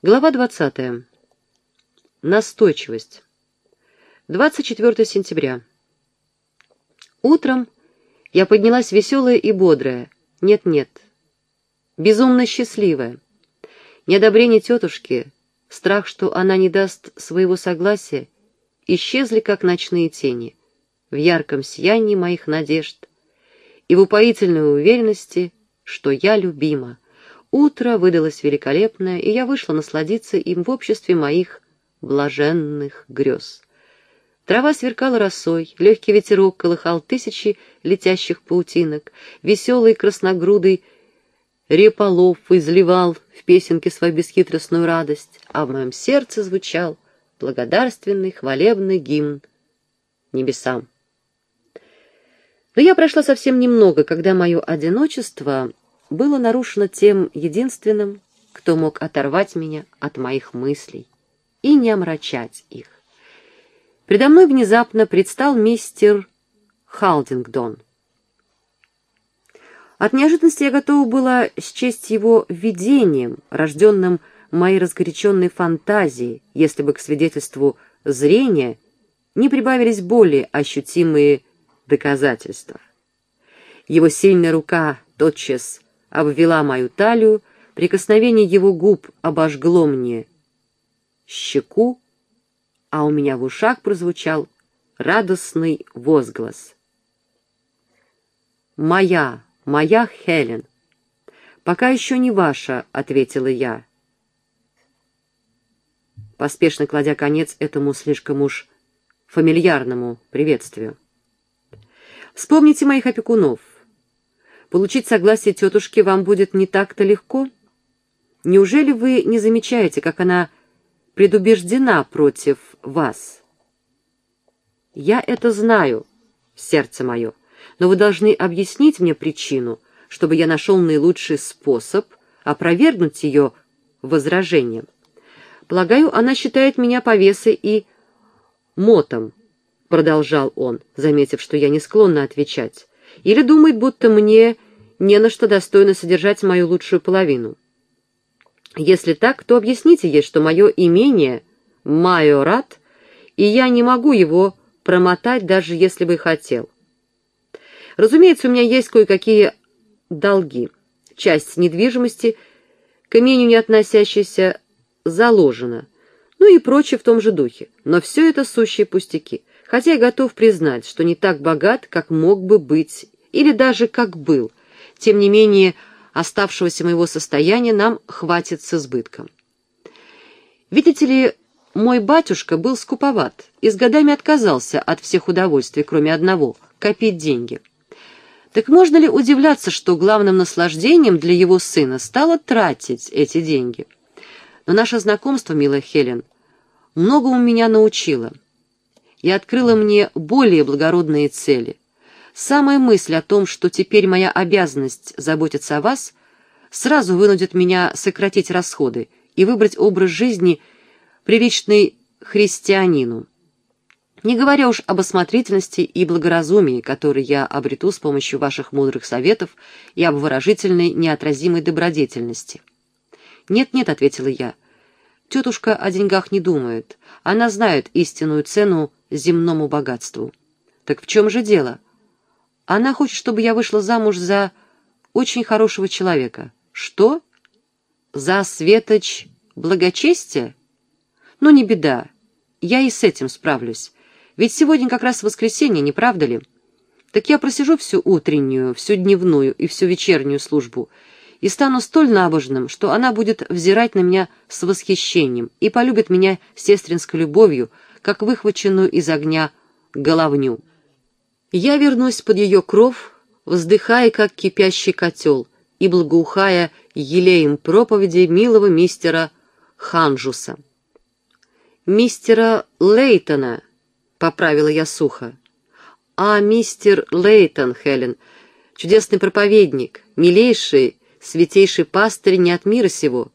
Глава 20. Настойчивость. 24 сентября. Утром я поднялась веселая и бодрая. Нет-нет. Безумно счастливая. Неодобрение тетушки, страх, что она не даст своего согласия, исчезли, как ночные тени, в ярком сиянии моих надежд и в упоительной уверенности, что я любима, Утро выдалось великолепное, и я вышла насладиться им в обществе моих блаженных грез. Трава сверкала росой, легкий ветерок колыхал тысячи летящих паутинок, веселый красногрудый реполов изливал в песенке свою бесхитростную радость, а в моем сердце звучал благодарственный хвалебный гимн небесам. Но я прошла совсем немного, когда мое одиночество было нарушено тем единственным, кто мог оторвать меня от моих мыслей и не омрачать их. Предо мной внезапно предстал мистер Халдингдон. От неожиданности я готова была счесть его видением, рожденным моей разгоряченной фантазией, если бы к свидетельству зрения не прибавились более ощутимые доказательства. Его сильная рука тотчас обвела мою талию, прикосновение его губ обожгло мне щеку, а у меня в ушах прозвучал радостный возглас. «Моя, моя Хелен!» «Пока еще не ваша», — ответила я, поспешно кладя конец этому слишком уж фамильярному приветствию. «Вспомните моих опекунов. Получить согласие тетушки вам будет не так-то легко. Неужели вы не замечаете, как она предубеждена против вас? Я это знаю, сердце мое, но вы должны объяснить мне причину, чтобы я нашел наилучший способ опровергнуть ее возражением. Полагаю, она считает меня повесой и мотом, продолжал он, заметив, что я не склонна отвечать или думает, будто мне не на что достойно содержать мою лучшую половину. Если так, то объясните ей, что мое имение — майорат, и я не могу его промотать, даже если бы хотел. Разумеется, у меня есть кое-какие долги. Часть недвижимости, к имению не относящейся, заложена, ну и прочее в том же духе. Но все это сущие пустяки хотя я готов признать, что не так богат, как мог бы быть, или даже как был. Тем не менее, оставшегося моего состояния нам хватит с избытком. Видите ли, мой батюшка был скуповат и с годами отказался от всех удовольствий, кроме одного — копить деньги. Так можно ли удивляться, что главным наслаждением для его сына стало тратить эти деньги? Но наше знакомство, милая Хелен, многому меня научило — и открыла мне более благородные цели. Самая мысль о том, что теперь моя обязанность заботиться о вас, сразу вынудит меня сократить расходы и выбрать образ жизни, приличный христианину. Не говоря уж об осмотрительности и благоразумии, которые я обрету с помощью ваших мудрых советов и об выражительной неотразимой добродетельности. «Нет-нет», — ответила я, — «тетушка о деньгах не думает. Она знает истинную цену земному богатству. Так в чем же дело? Она хочет, чтобы я вышла замуж за очень хорошего человека. Что? За светоч благочестия? Ну, не беда. Я и с этим справлюсь. Ведь сегодня как раз воскресенье, не правда ли? Так я просижу всю утреннюю, всю дневную и всю вечернюю службу и стану столь набожным, что она будет взирать на меня с восхищением и полюбит меня сестринской любовью, как выхваченную из огня головню. Я вернусь под ее кров, вздыхая, как кипящий котел, и благоухая елеем проповеди милого мистера Ханжуса. «Мистера Лейтона», — поправила я сухо. «А мистер Лейтон, Хелен, чудесный проповедник, милейший, святейший пастырь не от мира сего.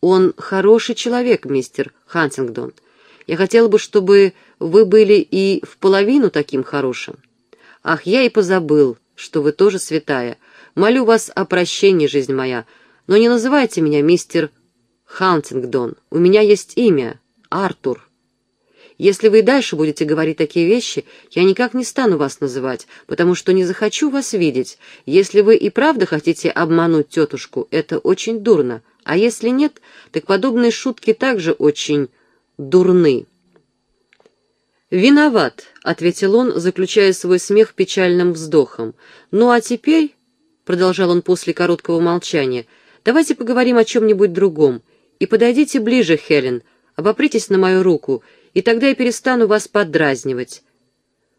Он хороший человек, мистер Хантингдон. Я хотела бы, чтобы вы были и в половину таким хорошим. Ах, я и позабыл, что вы тоже святая. Молю вас о прощении, жизнь моя, но не называйте меня мистер Хантингдон. У меня есть имя. Артур. Если вы и дальше будете говорить такие вещи, я никак не стану вас называть, потому что не захочу вас видеть. Если вы и правда хотите обмануть тетушку, это очень дурно. А если нет, так подобные шутки также очень дурны». «Виноват», — ответил он, заключая свой смех печальным вздохом. «Ну а теперь», — продолжал он после короткого молчания, — «давайте поговорим о чем-нибудь другом. И подойдите ближе, Хелен, обопритесь на мою руку, и тогда я перестану вас поддразнивать.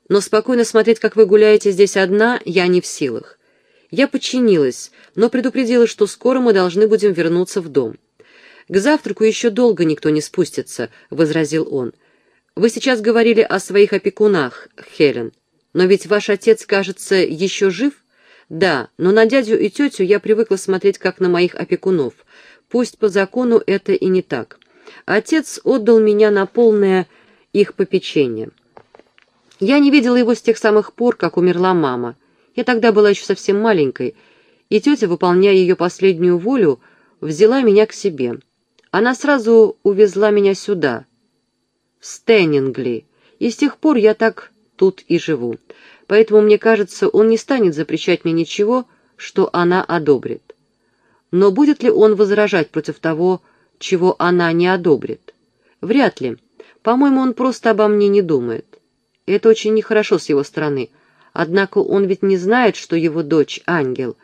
Но спокойно смотреть, как вы гуляете здесь одна, я не в силах. Я подчинилась, но предупредила, что скоро мы должны будем вернуться в дом. «К завтраку еще долго никто не спустится», — возразил он. Вы сейчас говорили о своих опекунах, Хелен. Но ведь ваш отец, кажется, еще жив? Да, но на дядю и тетю я привыкла смотреть как на моих опекунов. Пусть по закону это и не так. Отец отдал меня на полное их попечение. Я не видела его с тех самых пор, как умерла мама. Я тогда была еще совсем маленькой, и тетя, выполняя ее последнюю волю, взяла меня к себе. Она сразу увезла меня сюда — Стэннингли, и с тех пор я так тут и живу. Поэтому, мне кажется, он не станет запрещать мне ничего, что она одобрит. Но будет ли он возражать против того, чего она не одобрит? Вряд ли. По-моему, он просто обо мне не думает. Это очень нехорошо с его стороны. Однако он ведь не знает, что его дочь — ангел.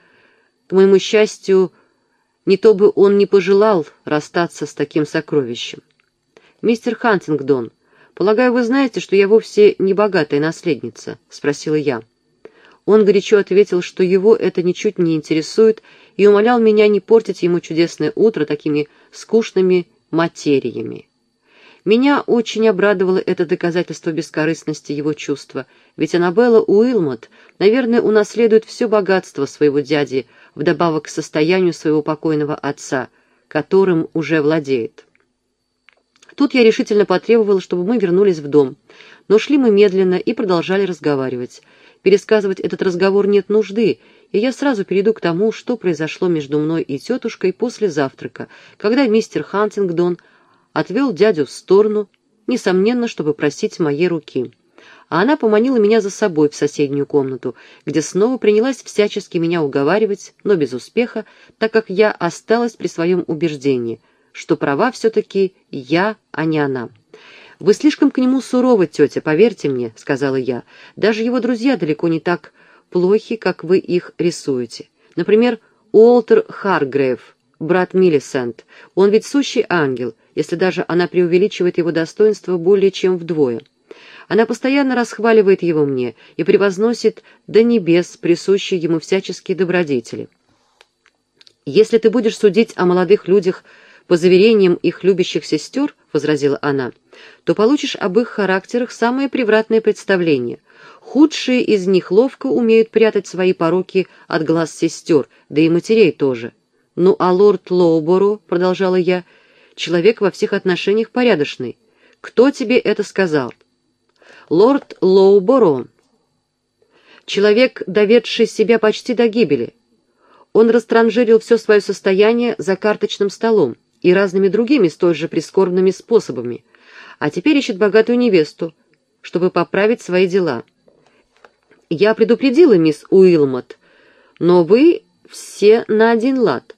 К моему счастью, не то бы он не пожелал расстаться с таким сокровищем. «Мистер Хантингдон, полагаю, вы знаете, что я вовсе не богатая наследница?» — спросила я. Он горячо ответил, что его это ничуть не интересует, и умолял меня не портить ему чудесное утро такими скучными материями. Меня очень обрадовало это доказательство бескорыстности его чувства, ведь Аннабелла Уилмот, наверное, унаследует все богатство своего дяди, вдобавок к состоянию своего покойного отца, которым уже владеет. Тут я решительно потребовала, чтобы мы вернулись в дом. Но шли мы медленно и продолжали разговаривать. Пересказывать этот разговор нет нужды, и я сразу перейду к тому, что произошло между мной и тетушкой после завтрака, когда мистер Хантингдон отвел дядю в сторону, несомненно, чтобы просить моей руки. А она поманила меня за собой в соседнюю комнату, где снова принялась всячески меня уговаривать, но без успеха, так как я осталась при своем убеждении — что права все-таки я, а не она. «Вы слишком к нему суровы, тетя, поверьте мне», — сказала я. «Даже его друзья далеко не так плохи, как вы их рисуете. Например, Уолтер Харгрейв, брат Миллисент. Он ведь сущий ангел, если даже она преувеличивает его достоинство более чем вдвое. Она постоянно расхваливает его мне и превозносит до небес присущие ему всяческие добродетели. Если ты будешь судить о молодых людях по заверениям их любящих сестер, — возразила она, — то получишь об их характерах самое превратное представление. Худшие из них ловко умеют прятать свои пороки от глаз сестер, да и матерей тоже. «Ну, а лорд Лоуборо, — продолжала я, — человек во всех отношениях порядочный. Кто тебе это сказал?» «Лорд Лоуборо. Человек, доведший себя почти до гибели. Он растранжирил все свое состояние за карточным столом и разными другими столь же прискорбными способами, а теперь ищет богатую невесту, чтобы поправить свои дела. Я предупредила мисс Уилмот, но вы все на один лад.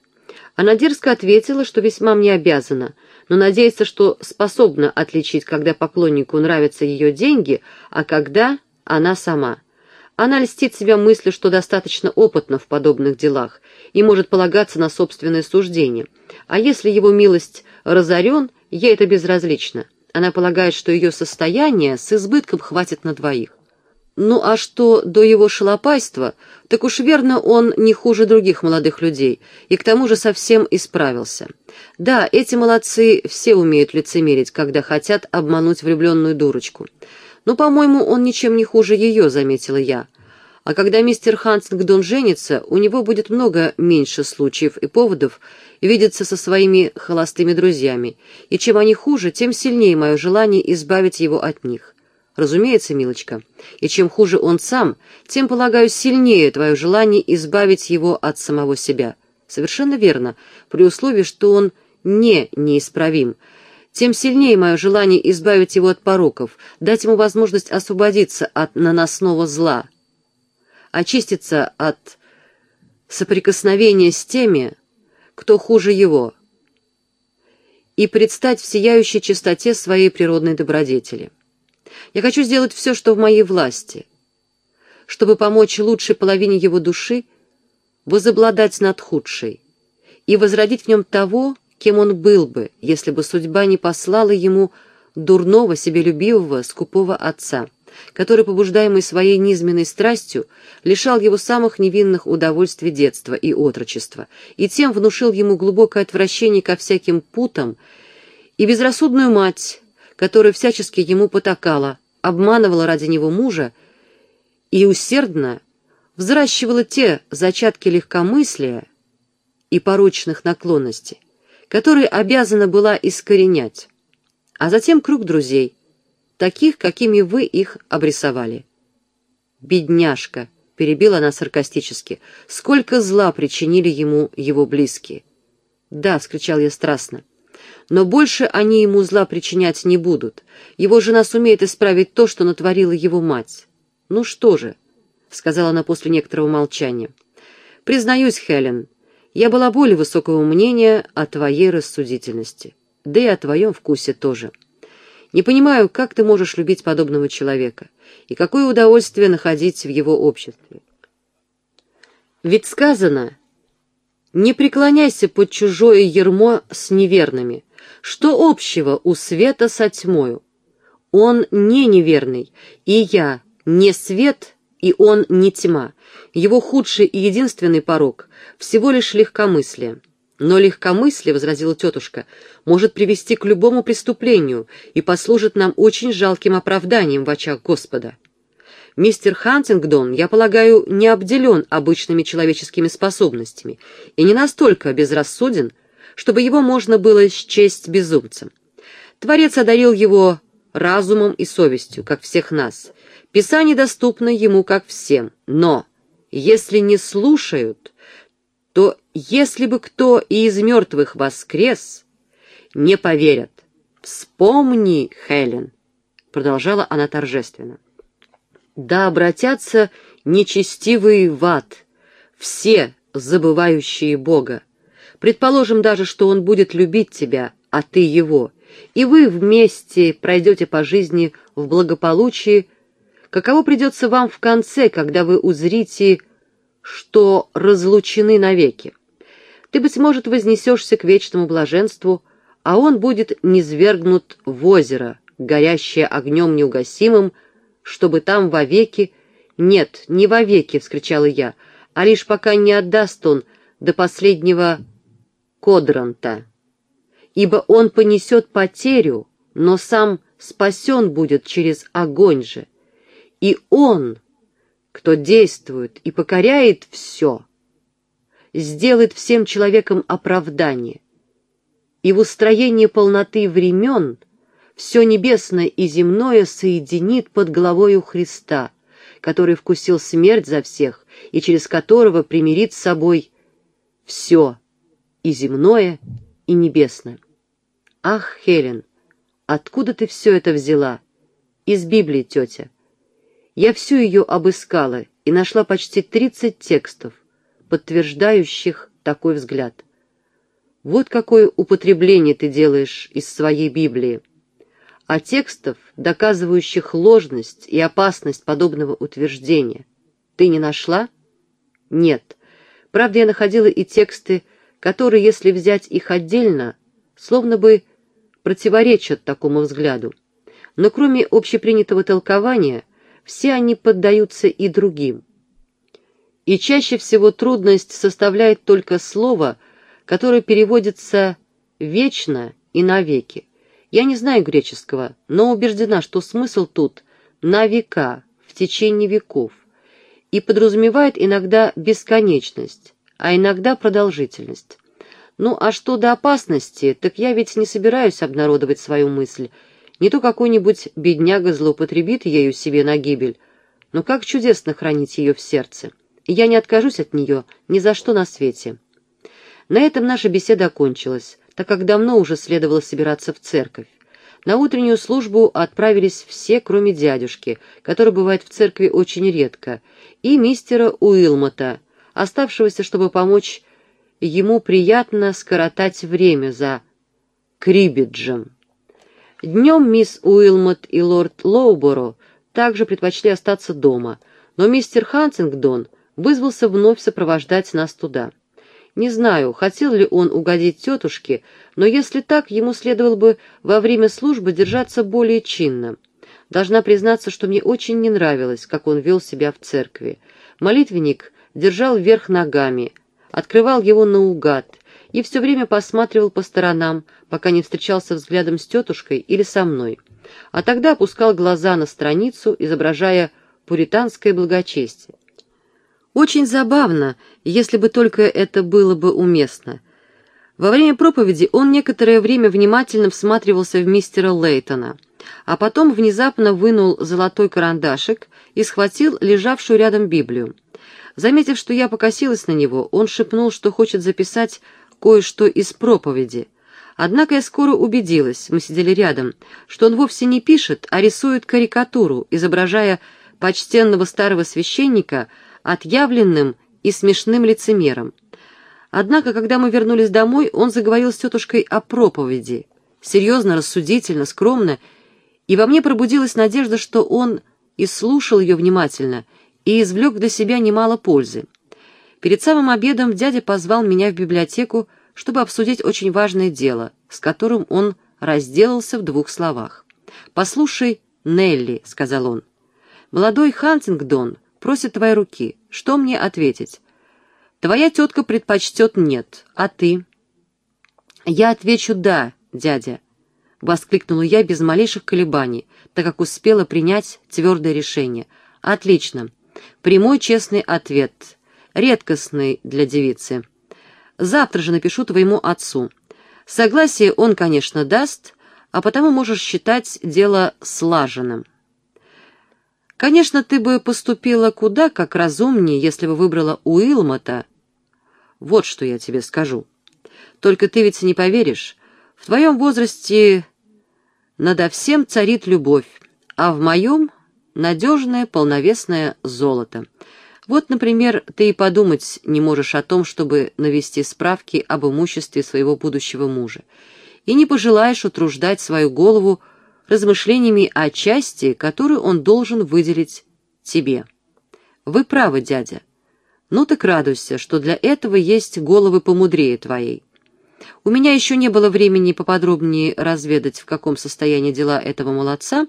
Она дерзко ответила, что весьма мне обязана, но надеется, что способна отличить, когда поклоннику нравятся ее деньги, а когда она сама. Она льстит себя мыслью, что достаточно опытна в подобных делах и может полагаться на собственное суждение. А если его милость разорен, ей это безразлично. Она полагает, что ее состояние с избытком хватит на двоих. Ну а что до его шалопайства, так уж верно он не хуже других молодых людей, и к тому же совсем исправился. Да, эти молодцы все умеют лицемерить, когда хотят обмануть влюбленную дурочку. «Но, по-моему, он ничем не хуже ее», — заметила я. «А когда мистер Хантингдон женится, у него будет много меньше случаев и поводов видеться со своими холостыми друзьями, и чем они хуже, тем сильнее мое желание избавить его от них». «Разумеется, милочка. И чем хуже он сам, тем, полагаю, сильнее твое желание избавить его от самого себя». «Совершенно верно, при условии, что он не неисправим, тем сильнее мое желание избавить его от пороков, дать ему возможность освободиться от наносного зла, очиститься от соприкосновения с теми, кто хуже его, и предстать в сияющей чистоте своей природной добродетели. Я хочу сделать все, что в моей власти, чтобы помочь лучшей половине его души возобладать над худшей и возродить в нем того, кем он был бы, если бы судьба не послала ему дурного, себелюбивого, скупого отца, который, побуждаемый своей низменной страстью, лишал его самых невинных удовольствий детства и отрочества, и тем внушил ему глубокое отвращение ко всяким путам и безрассудную мать, которая всячески ему потакала, обманывала ради него мужа и усердно взращивала те зачатки легкомыслия и порочных наклонностей, которые обязана была искоренять, а затем круг друзей, таких, какими вы их обрисовали. «Бедняжка!» — перебила она саркастически. «Сколько зла причинили ему его близкие!» «Да!» — вскричал я страстно. «Но больше они ему зла причинять не будут. Его жена сумеет исправить то, что натворила его мать. Ну что же?» — сказала она после некоторого молчания. «Признаюсь, Хелен, я была более высокого мнения о твоей рассудительности, да и о твоем вкусе тоже. Не понимаю, как ты можешь любить подобного человека, и какое удовольствие находить в его обществе. Ведь сказано, не преклоняйся под чужое ермо с неверными. Что общего у света со тьмою? Он не неверный, и я не свет, и он не тьма. Его худший и единственный порог — всего лишь легкомыслие. Но легкомыслие, — возразила тетушка, — может привести к любому преступлению и послужит нам очень жалким оправданием в очах Господа. Мистер Хантингдон, я полагаю, не обделен обычными человеческими способностями и не настолько безрассуден, чтобы его можно было счесть безумцем. Творец одарил его разумом и совестью, как всех нас. Писание доступно ему, как всем, но если не слушают, то если бы кто и из мертвых воскрес, не поверят. Вспомни, Хелен, продолжала она торжественно. Да обратятся нечестивые в ад, все забывающие Бога. Предположим даже, что он будет любить тебя, а ты его, и вы вместе пройдете по жизни в благополучии, каково придется вам в конце, когда вы узрите, что разлучены навеки. Ты, быть может, вознесешься к вечному блаженству, а он будет низвергнут в озеро, горящее огнем неугасимым, чтобы там вовеки... «Нет, не вовеки!» — вскричала я, а лишь пока не отдаст он до последнего кодранта. Ибо он понесет потерю, но сам спасен будет через огонь же. И Он, кто действует и покоряет все, сделает всем человекам оправдание. И в устроении полноты времен все небесное и земное соединит под головою Христа, который вкусил смерть за всех и через которого примирит с собой все, и земное, и небесное. Ах, Хелен, откуда ты все это взяла? Из Библии, тетя. Я всю ее обыскала и нашла почти тридцать текстов, подтверждающих такой взгляд. Вот какое употребление ты делаешь из своей Библии. А текстов, доказывающих ложность и опасность подобного утверждения, ты не нашла? Нет. Правда, я находила и тексты, которые, если взять их отдельно, словно бы противоречат такому взгляду. Но кроме общепринятого толкования, все они поддаются и другим. И чаще всего трудность составляет только слово, которое переводится «вечно» и «навеки». Я не знаю греческого, но убеждена, что смысл тут «на века», в течение веков, и подразумевает иногда бесконечность, а иногда продолжительность. Ну а что до опасности, так я ведь не собираюсь обнародовать свою мысль, не то какой-нибудь бедняга злоупотребит ею себе на гибель, но как чудесно хранить ее в сердце. Я не откажусь от нее ни за что на свете. На этом наша беседа окончилась, так как давно уже следовало собираться в церковь. На утреннюю службу отправились все, кроме дядюшки, который бывает в церкви очень редко, и мистера Уилмота, оставшегося, чтобы помочь ему приятно скоротать время за крибиджем. Днем мисс Уилмот и лорд Лоуборо также предпочли остаться дома, но мистер Хантингдон вызвался вновь сопровождать нас туда. Не знаю, хотел ли он угодить тетушке, но если так, ему следовало бы во время службы держаться более чинно. Должна признаться, что мне очень не нравилось, как он вел себя в церкви. Молитвенник держал вверх ногами, открывал его наугад и все время посматривал по сторонам, пока не встречался взглядом с тетушкой или со мной. А тогда опускал глаза на страницу, изображая пуританское благочестие. Очень забавно, если бы только это было бы уместно. Во время проповеди он некоторое время внимательно всматривался в мистера Лейтона, а потом внезапно вынул золотой карандашик и схватил лежавшую рядом Библию. Заметив, что я покосилась на него, он шепнул, что хочет записать кое-что из проповеди. Однако я скоро убедилась, мы сидели рядом, что он вовсе не пишет, а рисует карикатуру, изображая почтенного старого священника отъявленным и смешным лицемером. Однако, когда мы вернулись домой, он заговорил с тетушкой о проповеди, серьезно, рассудительно, скромно, и во мне пробудилась надежда, что он и слушал ее внимательно, и извлек для себя немало пользы. Перед самым обедом дядя позвал меня в библиотеку, чтобы обсудить очень важное дело, с которым он разделался в двух словах. «Послушай, Нелли», — сказал он, — «молодой Хантингдон просит твоей руки. Что мне ответить?» «Твоя тетка предпочтет нет, а ты?» «Я отвечу «да», дядя», — воскликнула я без малейших колебаний, так как успела принять твердое решение. «Отлично. Прямой честный ответ. Редкостный для девицы. Завтра же напишу твоему отцу. Согласие он, конечно, даст, а потому можешь считать дело слаженным. Конечно, ты бы поступила куда как разумнее, если бы выбрала Уилмота. Вот что я тебе скажу. Только ты ведь не поверишь. В твоем возрасте надо всем царит любовь, а в моем — надежное полновесное золото. Вот, например, ты и подумать не можешь о том, чтобы навести справки об имуществе своего будущего мужа, и не пожелаешь утруждать свою голову размышлениями о части, которую он должен выделить тебе. Вы правы, дядя. Ну так радуйся, что для этого есть головы помудрее твоей. У меня еще не было времени поподробнее разведать, в каком состоянии дела этого молодца,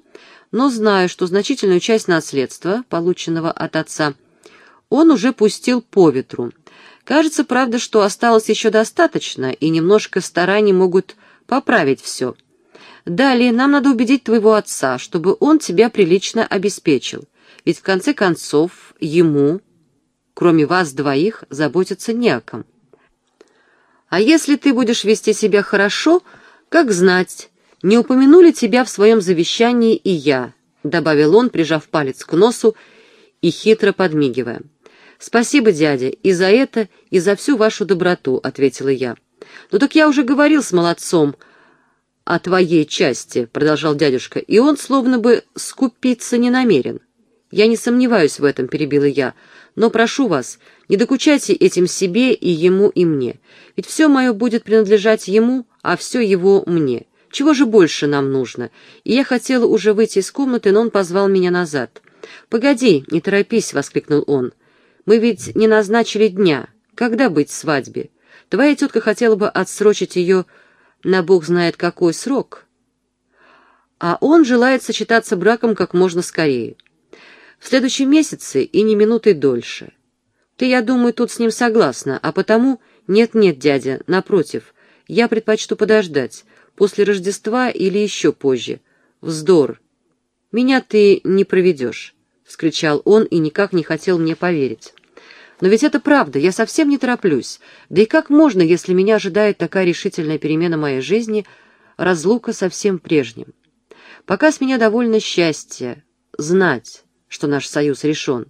но знаю, что значительную часть наследства, полученного от отца, он уже пустил по ветру. Кажется, правда, что осталось еще достаточно, и немножко стараний могут поправить все — Далее нам надо убедить твоего отца, чтобы он тебя прилично обеспечил. Ведь в конце концов ему, кроме вас двоих, заботиться не о ком. А если ты будешь вести себя хорошо, как знать, не упомянули тебя в своем завещании и я, добавил он, прижав палец к носу и хитро подмигивая. «Спасибо, дядя, и за это, и за всю вашу доброту», — ответила я. «Ну так я уже говорил с молодцом», — о твоей части», — продолжал дядюшка, — «и он словно бы скупиться не намерен». «Я не сомневаюсь в этом», — перебила я, — «но прошу вас, не докучайте этим себе и ему, и мне, ведь все мое будет принадлежать ему, а все его мне. Чего же больше нам нужно?» И я хотела уже выйти из комнаты, но он позвал меня назад. «Погоди, не торопись», — воскликнул он. «Мы ведь не назначили дня. Когда быть свадьбе? Твоя тетка хотела бы отсрочить ее на бог знает какой срок, а он желает сочетаться браком как можно скорее. В следующем месяце и не минутой дольше. Ты, я думаю, тут с ним согласна, а потому... Нет-нет, дядя, напротив, я предпочту подождать, после Рождества или еще позже. Вздор. Меня ты не проведешь, — вскричал он и никак не хотел мне поверить. Но ведь это правда, я совсем не тороплюсь. Да и как можно, если меня ожидает такая решительная перемена моей жизни, разлука со всем прежним? Пока с меня довольно счастье знать, что наш союз решен,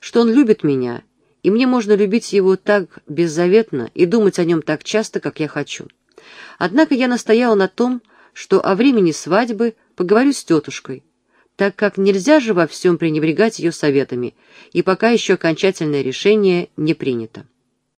что он любит меня, и мне можно любить его так беззаветно и думать о нем так часто, как я хочу. Однако я настояла на том, что о времени свадьбы поговорю с тетушкой, так как нельзя же во всем пренебрегать ее советами, и пока еще окончательное решение не принято.